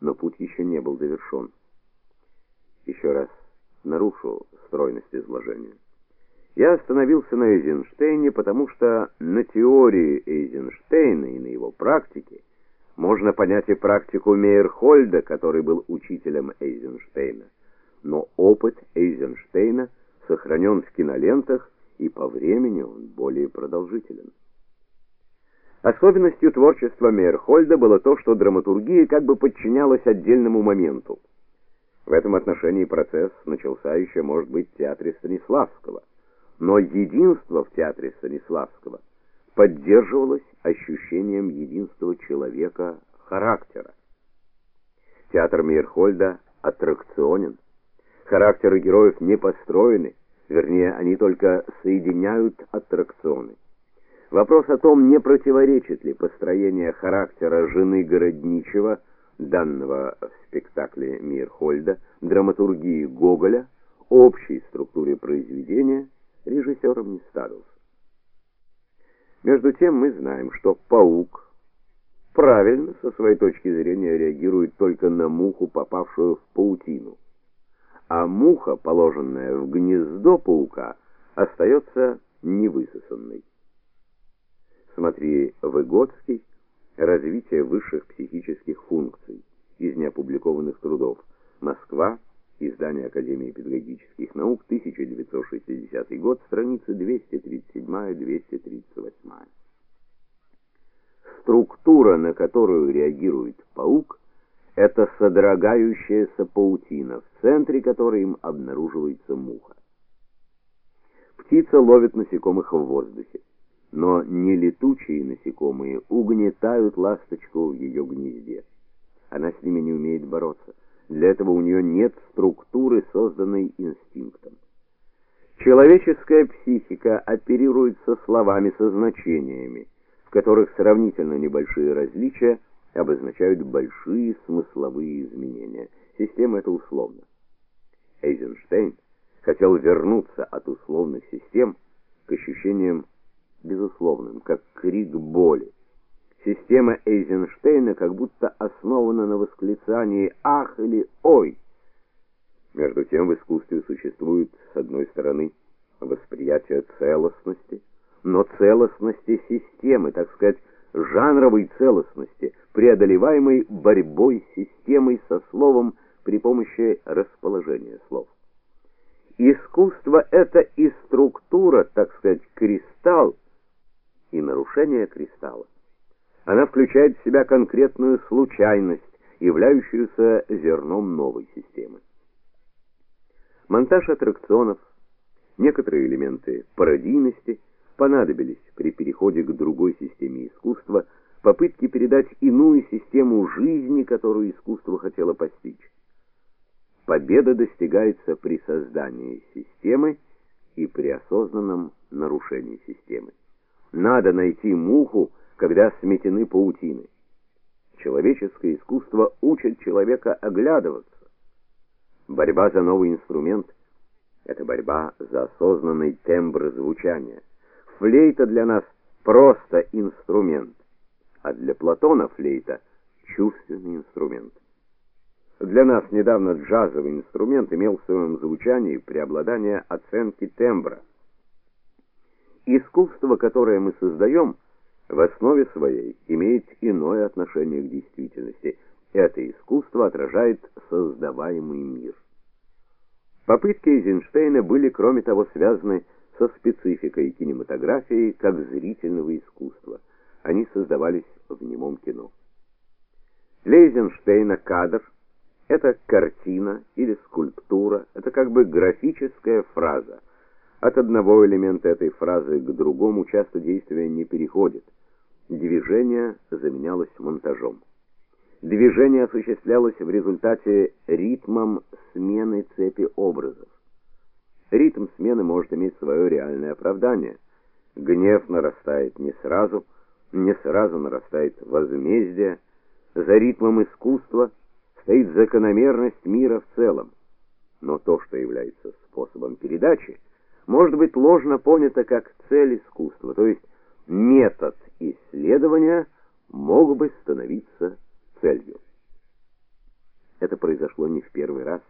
но путь еще не был завершен. Еще раз нарушу стройность изложения. Я остановился на Эйзенштейне, потому что на теории Эйзенштейна и на его практике можно понять и практику Мейерхольда, который был учителем Эйзенштейна. Но опыт Эйзенштейна сохранен в кинолентах, и по времени он более продолжителен. Особенностью творчества Мейерхольда было то, что драматургия как бы подчинялась отдельному моменту. В этом отношении процесс начался еще, может быть, в театре Станиславского. Но единство в театре Станиславского поддерживалось ощущением единства человека характера. Театр Мейерхольда аттракционен. Характеры героев не построены, вернее, они только соединяют аттракционы. Вопрос о том, не противоречит ли построение характера жены городничего, данного в спектакле Мирхольда, драматургии Гоголя, общей структуре произведения, режиссером не ставился. Между тем мы знаем, что паук правильно со своей точки зрения реагирует только на муху, попавшую в паутину. А муха, положенная в гнездо паука, остается невысосанной. Смотри Выгодский Развитие высших психических функций из неопубликованных трудов. Москва. Издание Академии педагогических наук, 1960 год, страницы 237-238. Структура, на которую реагирует паук, это содрогающаяся паутина, в центре которой им обнаруживается муха. Птица ловит насекомых в воздухе но не летучие насекомые угнетают ласточку в ее гнезде. Она с ними не умеет бороться. Для этого у нее нет структуры, созданной инстинктом. Человеческая психика оперирует со словами, со значениями, в которых сравнительно небольшие различия обозначают большие смысловые изменения. Система эта условна. Эйзенштейн хотел вернуться от условных систем к ощущениям безусловным, как крик боли. Система Эйзенштейна как будто основана на восклицании «ах» или «ой». Между тем в искусстве существует, с одной стороны, восприятие целостности, но целостности системы, так сказать, жанровой целостности, преодолеваемой борьбой системой со словом при помощи расположения слов. Искусство это и структура, так сказать, кристалл, и нарушение кристалла. Она включает в себя конкретную случайность, являющуюся зерном новой системы. Монтаж аттракционов, некоторые элементы пародийности понадобились при переходе к другой системе искусства, попытки передать иную систему жизни, которую искусство хотело постичь. Победа достигается при создании системы и при осознанном нарушении системы. Надо найти муху, когда сметены паутины. Человеческое искусство учит человека оглядываться. Борьба за новый инструмент это борьба за осознанный тембр звучания. Флейта для нас просто инструмент, а для Платона флейта чувственный инструмент. Для нас недавно джазовый инструмент имел в своем звучании преобладание оценки тембра. Искусство, которое мы создаем, в основе своей имеет иное отношение к действительности. Это искусство отражает создаваемый мир. Попытки Эйзенштейна были, кроме того, связаны со спецификой кинематографии как зрительного искусства. Они создавались в немом кино. Для Эйзенштейна кадр это картина или скульптура, это как бы графическая фраза. От одного элемента этой фразы к другому часто действие не переходит. Движение заменялось монтажом. Движение осуществлялось в результате ритмом смены цепи образов. Ритм смены может иметь свое реальное оправдание. Гнев нарастает не сразу, не сразу нарастает возмездие. За ритмом искусства стоит закономерность мира в целом. Но то, что является способом передачи, может быть ложно понято как цель искусства, то есть метод исследования мог бы становиться целью. Это произошло не в первый раз.